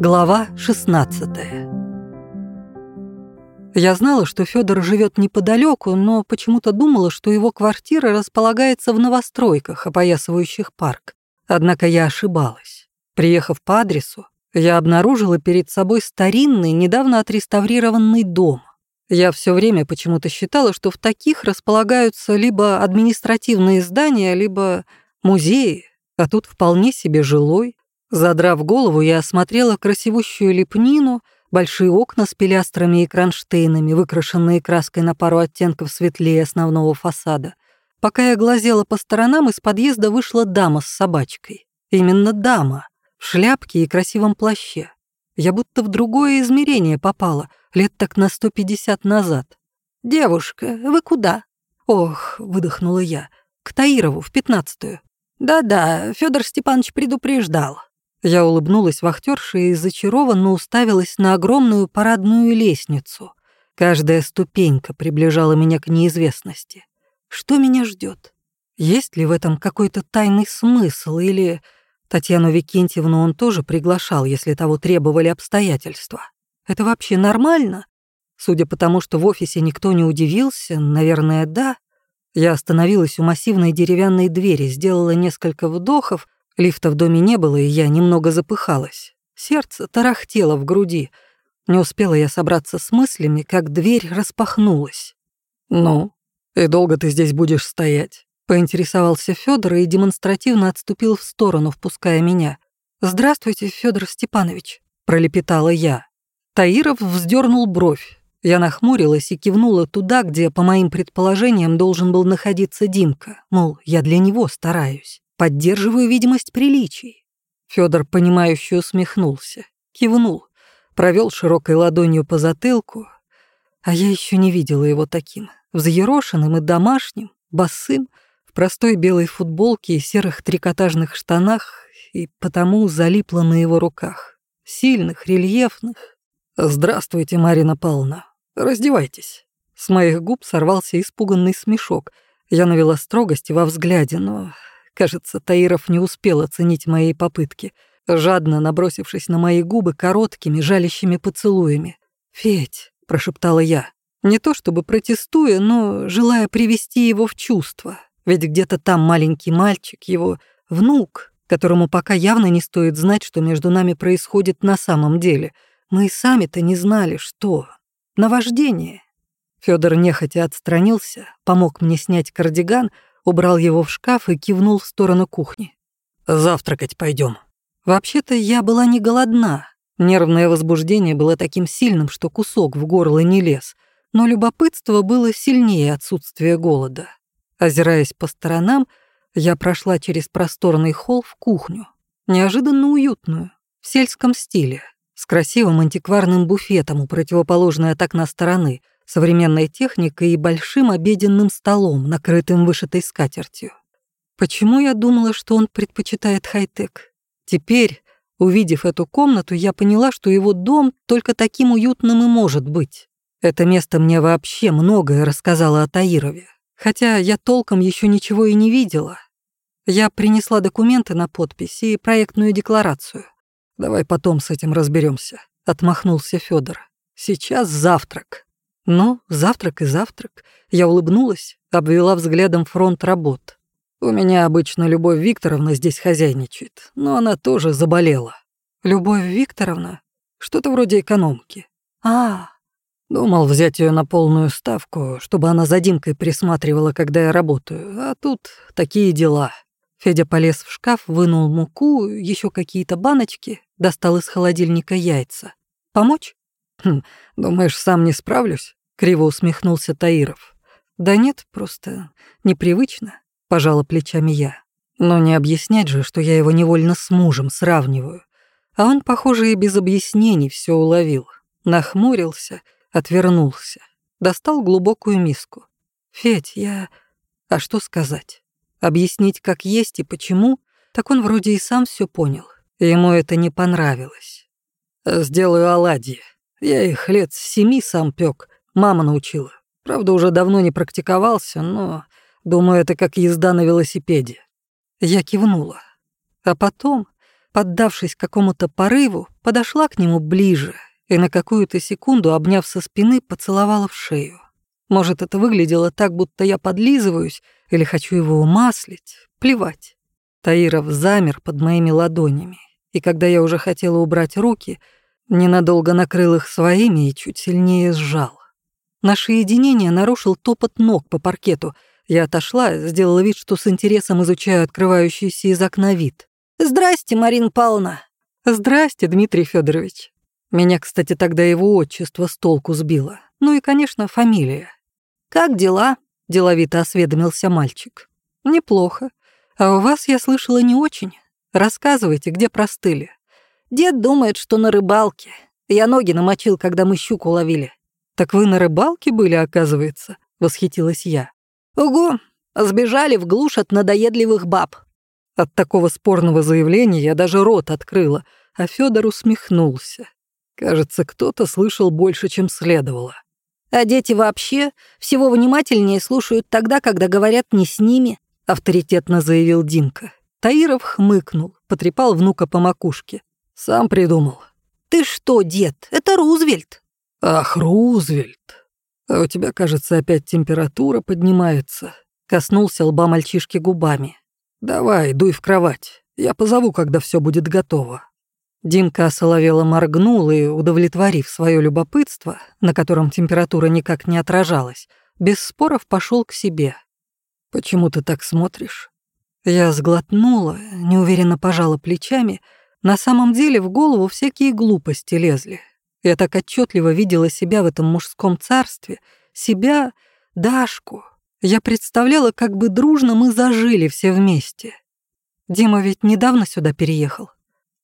Глава 16 Я знала, что Федор живет неподалеку, но почему-то думала, что его квартира располагается в новостройках, опоясывающих парк. Однако я ошибалась. Приехав по адресу, я обнаружила перед собой старинный, недавно отреставрированный дом. Я все время почему-то считала, что в таких располагаются либо административные здания, либо музеи, а тут вполне себе жилой, Задрав голову, я осмотрела красивущую лепнину, большие окна с пилястрами и кронштейнами, выкрашенные краской на пару оттенков светлее основного фасада. Пока я глазела по сторонам, из подъезда вышла дама с собачкой. Именно дама, в шляпке и красивом плаще. Я будто в другое измерение попала, лет так на 150 назад. «Девушка, вы куда?» «Ох», — выдохнула я, — «к Таирову, в пятнадцатую». «Да-да, Федор Степанович предупреждал. Я улыбнулась вахтерше и зачарованно уставилась на огромную парадную лестницу. Каждая ступенька приближала меня к неизвестности. Что меня ждет? Есть ли в этом какой-то тайный смысл или... Татьяну Викентьевну он тоже приглашал, если того требовали обстоятельства. Это вообще нормально? Судя по тому, что в офисе никто не удивился, наверное, да. Я остановилась у массивной деревянной двери, сделала несколько вдохов — Лифта в доме не было, и я немного запыхалась. Сердце тарахтело в груди. Не успела я собраться с мыслями, как дверь распахнулась. «Ну, и долго ты здесь будешь стоять?» Поинтересовался Федор и демонстративно отступил в сторону, впуская меня. «Здравствуйте, Федор Степанович», — пролепетала я. Таиров вздернул бровь. Я нахмурилась и кивнула туда, где, по моим предположениям, должен был находиться Димка. Мол, я для него стараюсь. Поддерживаю видимость приличий. Федор, понимающе усмехнулся, кивнул, провел широкой ладонью по затылку, а я еще не видела его таким, взъерошенным и домашним, босым, в простой белой футболке и серых трикотажных штанах, и потому залипла на его руках, сильных, рельефных. «Здравствуйте, Марина Павловна, раздевайтесь». С моих губ сорвался испуганный смешок. Я навела строгости во взгляде, но Кажется, Таиров не успел оценить мои попытки, жадно набросившись на мои губы короткими, жалящими поцелуями. «Федь», — прошептала я, не то чтобы протестуя, но желая привести его в чувство. Ведь где-то там маленький мальчик, его внук, которому пока явно не стоит знать, что между нами происходит на самом деле. Мы и сами-то не знали, что. Наваждение. Федор нехотя отстранился, помог мне снять кардиган — убрал его в шкаф и кивнул в сторону кухни. «Завтракать пойдем. Вообще-то я была не голодна. Нервное возбуждение было таким сильным, что кусок в горло не лез, но любопытство было сильнее отсутствия голода. Озираясь по сторонам, я прошла через просторный холл в кухню, неожиданно уютную, в сельском стиле, с красивым антикварным буфетом у противоположной от окна стороны, современной техникой и большим обеденным столом, накрытым вышитой скатертью. Почему я думала, что он предпочитает хай-тек? Теперь, увидев эту комнату, я поняла, что его дом только таким уютным и может быть. Это место мне вообще многое рассказало о Таирове, хотя я толком еще ничего и не видела. Я принесла документы на подпись и проектную декларацию. Давай потом с этим разберемся, отмахнулся Федор. Сейчас завтрак. Ну, завтрак и завтрак. Я улыбнулась, обвела взглядом фронт работ. У меня обычно Любовь Викторовна здесь хозяйничает, но она тоже заболела. Любовь Викторовна? Что-то вроде экономки. А, Думал взять ее на полную ставку, чтобы она за Димкой присматривала, когда я работаю, а тут такие дела. Федя полез в шкаф, вынул муку, еще какие-то баночки, достал из холодильника яйца. Помочь? Хм, думаешь, сам не справлюсь? Криво усмехнулся Таиров. Да нет, просто непривычно, пожала плечами я. Но не объяснять же, что я его невольно с мужем сравниваю. А он, похоже, и без объяснений все уловил. Нахмурился, отвернулся. Достал глубокую миску. «Федь, я... А что сказать? Объяснить, как есть и почему? Так он вроде и сам все понял. Ему это не понравилось. Сделаю оладьи. Я их лет семи сам пек, мама научила. Правда, уже давно не практиковался, но, думаю, это как езда на велосипеде. Я кивнула. А потом поддавшись какому-то порыву, подошла к нему ближе и на какую-то секунду, обняв со спины, поцеловала в шею. Может, это выглядело так, будто я подлизываюсь или хочу его умаслить. Плевать. Таиров замер под моими ладонями, и когда я уже хотела убрать руки, ненадолго накрыл их своими и чуть сильнее сжал. Наше единение нарушил топот ног по паркету. Я отошла, сделала вид, что с интересом изучаю открывающийся из окна вид. «Здрасте, Марина Павловна!» «Здрасте, Дмитрий Федорович. Меня, кстати, тогда его отчество с толку сбило. Ну и, конечно, фамилия. «Как дела?» — деловито осведомился мальчик. «Неплохо. А у вас, я слышала, не очень. Рассказывайте, где простыли». «Дед думает, что на рыбалке. Я ноги намочил, когда мы щуку ловили». «Так вы на рыбалке были, оказывается?» — восхитилась я. «Угу. Сбежали в глушь от надоедливых баб. От такого спорного заявления я даже рот открыла, а Федор усмехнулся. Кажется, кто-то слышал больше, чем следовало. А дети вообще всего внимательнее слушают тогда, когда говорят не с ними, авторитетно заявил Димка. Таиров хмыкнул, потрепал внука по макушке. Сам придумал. Ты что, дед, это Рузвельт. Ах, Рузвельт. А у тебя, кажется, опять температура поднимается. Коснулся лба мальчишки губами. «Давай, дуй в кровать. Я позову, когда все будет готово». Димка осоловело моргнул и, удовлетворив свое любопытство, на котором температура никак не отражалась, без споров пошел к себе. «Почему ты так смотришь?» Я сглотнула, неуверенно пожала плечами. На самом деле в голову всякие глупости лезли. Я так отчетливо видела себя в этом мужском царстве, себя, Дашку, я представляла, как бы дружно мы зажили все вместе. Дима ведь недавно сюда переехал.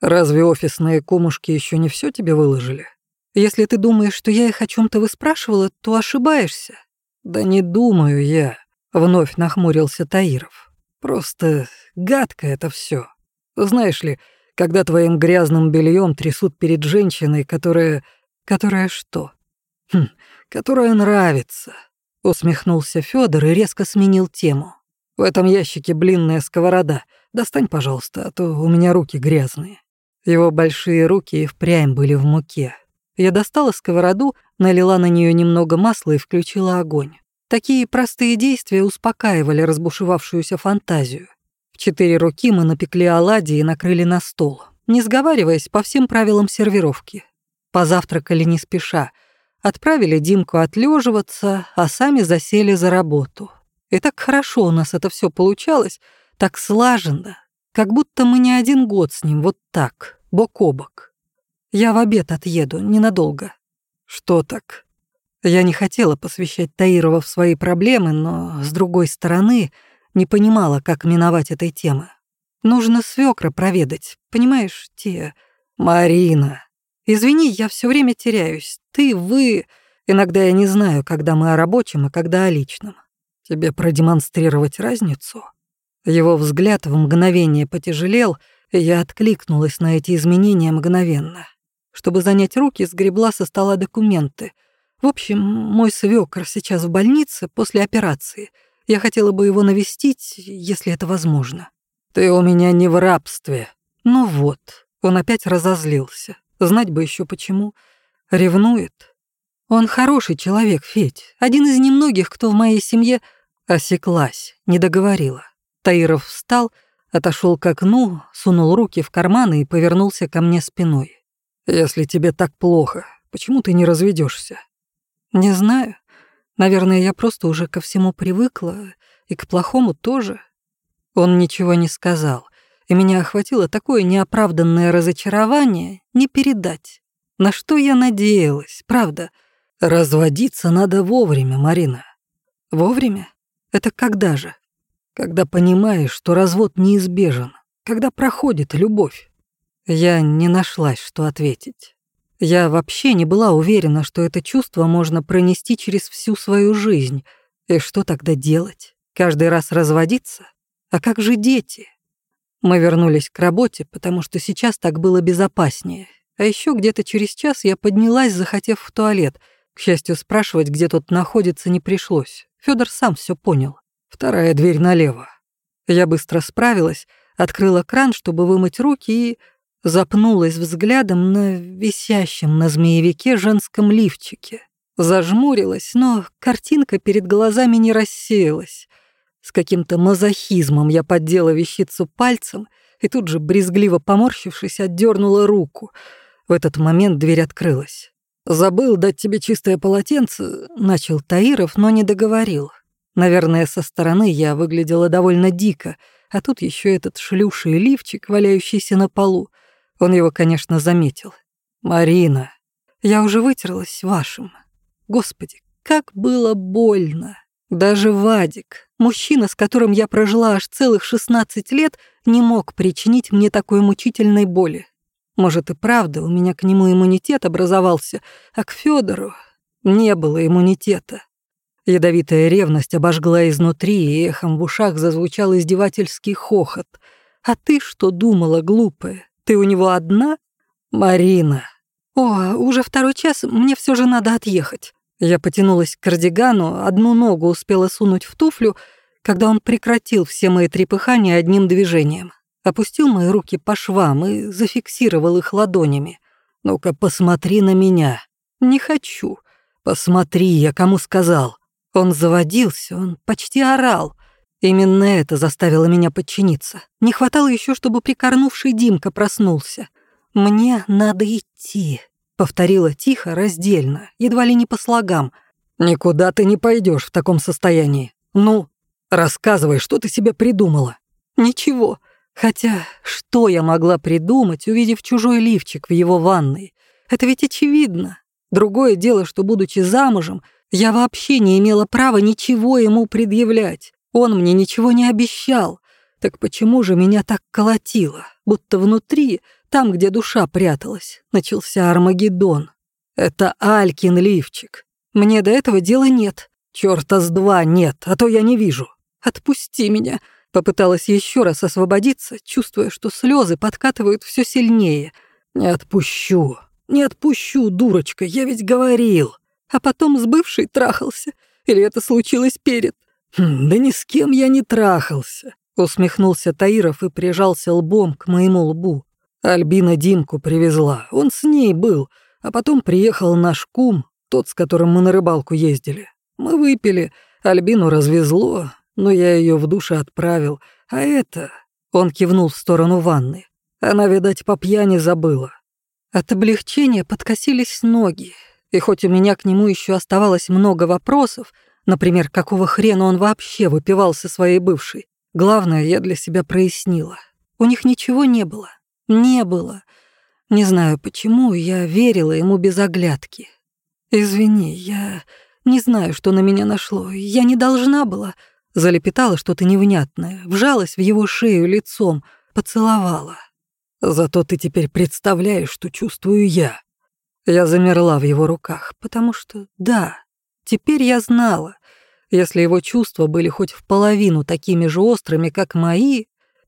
Разве офисные комушки еще не все тебе выложили? Если ты думаешь, что я их о чем то выспрашивала, то ошибаешься. Да не думаю я, вновь нахмурился Таиров. Просто гадко это все. Знаешь ли, когда твоим грязным бельем трясут перед женщиной, которая... Которая что? Хм, которая нравится. Усмехнулся Федор и резко сменил тему. «В этом ящике блинная сковорода. Достань, пожалуйста, а то у меня руки грязные». Его большие руки и впрямь были в муке. Я достала сковороду, налила на нее немного масла и включила огонь. Такие простые действия успокаивали разбушевавшуюся фантазию. Четыре руки мы напекли оладьи и накрыли на стол, не сговариваясь по всем правилам сервировки. Позавтракали не спеша — Отправили Димку отлеживаться, а сами засели за работу. И так хорошо у нас это все получалось, так слаженно, как будто мы не один год с ним вот так, бок о бок. Я в обед отъеду, ненадолго. Что так? Я не хотела посвящать Таирова в свои проблемы, но, с другой стороны, не понимала, как миновать этой темы. Нужно свекра проведать, понимаешь, те... Марина, Извини, я все время теряюсь. Ты, вы... Иногда я не знаю, когда мы о рабочем, а когда о личном. Тебе продемонстрировать разницу?» Его взгляд в мгновение потяжелел, и я откликнулась на эти изменения мгновенно. Чтобы занять руки, сгребла со стола документы. В общем, мой свёкор сейчас в больнице после операции. Я хотела бы его навестить, если это возможно. «Ты у меня не в рабстве». Ну вот, он опять разозлился. Знать бы еще почему. Ревнует. Он хороший человек, Федь. Один из немногих, кто в моей семье осеклась, не договорила. Таиров встал, отошел к окну, сунул руки в карманы и повернулся ко мне спиной. «Если тебе так плохо, почему ты не разведешься? «Не знаю. Наверное, я просто уже ко всему привыкла, и к плохому тоже». Он ничего не сказал, и меня охватило такое неоправданное разочарование, не передать. На что я надеялась, правда? Разводиться надо вовремя, Марина. Вовремя? Это когда же? Когда понимаешь, что развод неизбежен, когда проходит любовь. Я не нашлась, что ответить. Я вообще не была уверена, что это чувство можно пронести через всю свою жизнь. И что тогда делать? Каждый раз разводиться? А как же дети? Мы вернулись к работе, потому что сейчас так было безопаснее. А еще где-то через час я поднялась, захотев в туалет. К счастью, спрашивать, где тот находится, не пришлось. Федор сам все понял. Вторая дверь налево. Я быстро справилась, открыла кран, чтобы вымыть руки, и запнулась взглядом на висящем на змеевике женском лифчике. Зажмурилась, но картинка перед глазами не рассеялась. С каким-то мазохизмом я поддела вещицу пальцем и тут же, брезгливо поморщившись, отдернула руку. В этот момент дверь открылась. «Забыл дать тебе чистое полотенце», — начал Таиров, но не договорил. Наверное, со стороны я выглядела довольно дико, а тут еще этот шлюший лифчик, валяющийся на полу. Он его, конечно, заметил. «Марина, я уже вытерлась вашим. Господи, как было больно!» Даже Вадик, мужчина, с которым я прожила аж целых 16 лет, не мог причинить мне такой мучительной боли. Может и правда, у меня к нему иммунитет образовался, а к Федору не было иммунитета. Ядовитая ревность обожгла изнутри, и эхом в ушах зазвучал издевательский хохот. «А ты что думала, глупая? Ты у него одна?» «Марина». «О, уже второй час, мне все же надо отъехать». Я потянулась к кардигану, одну ногу успела сунуть в туфлю, когда он прекратил все мои трепыхания одним движением. Опустил мои руки по швам и зафиксировал их ладонями. «Ну-ка, посмотри на меня». «Не хочу». «Посмотри, я кому сказал». Он заводился, он почти орал. Именно это заставило меня подчиниться. Не хватало еще, чтобы прикорнувший Димка проснулся. «Мне надо идти», Повторила тихо, раздельно, едва ли не по слогам. «Никуда ты не пойдешь в таком состоянии. Ну, рассказывай, что ты себе придумала». «Ничего. Хотя, что я могла придумать, увидев чужой лифчик в его ванной? Это ведь очевидно. Другое дело, что, будучи замужем, я вообще не имела права ничего ему предъявлять. Он мне ничего не обещал. Так почему же меня так колотило? Будто внутри там, где душа пряталась, начался Армагеддон. Это Алькин лифчик. Мне до этого дела нет. Чёрта с два нет, а то я не вижу. Отпусти меня. Попыталась еще раз освободиться, чувствуя, что слезы подкатывают все сильнее. Не отпущу. Не отпущу, дурочка, я ведь говорил. А потом с бывшей трахался. Или это случилось перед? Хм, да ни с кем я не трахался. Усмехнулся Таиров и прижался лбом к моему лбу. Альбина Димку привезла, он с ней был, а потом приехал наш кум, тот, с которым мы на рыбалку ездили. Мы выпили, Альбину развезло, но я ее в душе отправил, а это...» Он кивнул в сторону ванны. Она, видать, по пьяни забыла. От облегчения подкосились ноги, и хоть у меня к нему еще оставалось много вопросов, например, какого хрена он вообще выпивал со своей бывшей, главное я для себя прояснила. У них ничего не было. Не было. Не знаю почему, я верила ему без оглядки. «Извини, я не знаю, что на меня нашло. Я не должна была...» Залепетала что-то невнятное, вжалась в его шею лицом, поцеловала. «Зато ты теперь представляешь, что чувствую я». Я замерла в его руках, потому что, да, теперь я знала, если его чувства были хоть в половину такими же острыми, как мои...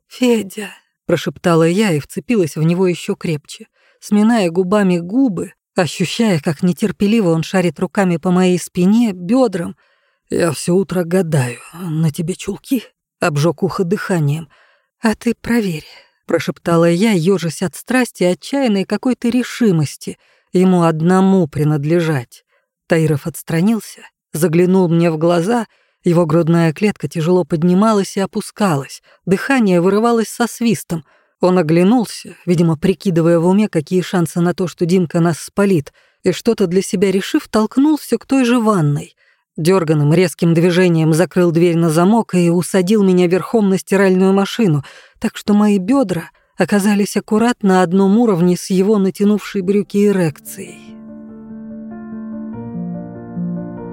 «Федя», прошептала я и вцепилась в него еще крепче, сминая губами губы, ощущая, как нетерпеливо он шарит руками по моей спине, бедрам. Я все утро гадаю, на тебе чулки? Обжег ухо дыханием. А ты проверь, прошептала я, ежась от страсти отчаянной какой-то решимости, ему одному принадлежать. Таиров отстранился, заглянул мне в глаза — его грудная клетка тяжело поднималась и опускалась, дыхание вырывалось со свистом. Он оглянулся, видимо, прикидывая в уме, какие шансы на то, что Димка нас спалит, и что-то для себя решив, толкнулся к той же ванной. Дёрганным резким движением закрыл дверь на замок и усадил меня верхом на стиральную машину, так что мои бедра оказались аккуратно на одном уровне с его натянувшей брюки эрекцией.